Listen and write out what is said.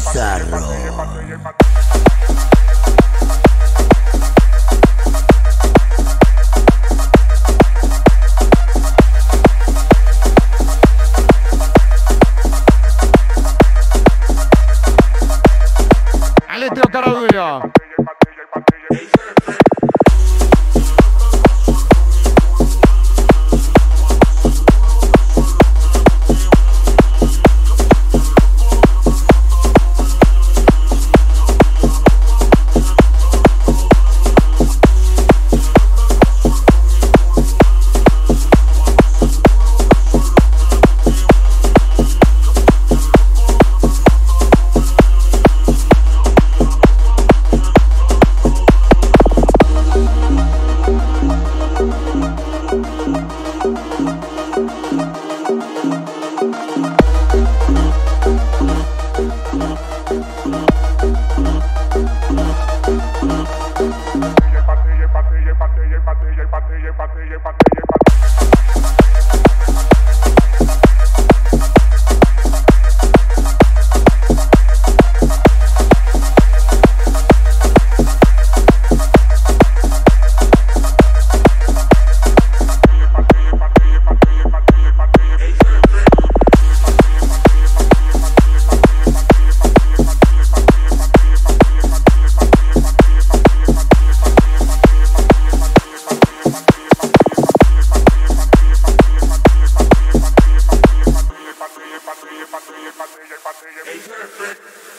Bizarro. Allez, t'es en batteille, batteille, batteille, batteille. Hey, perfect.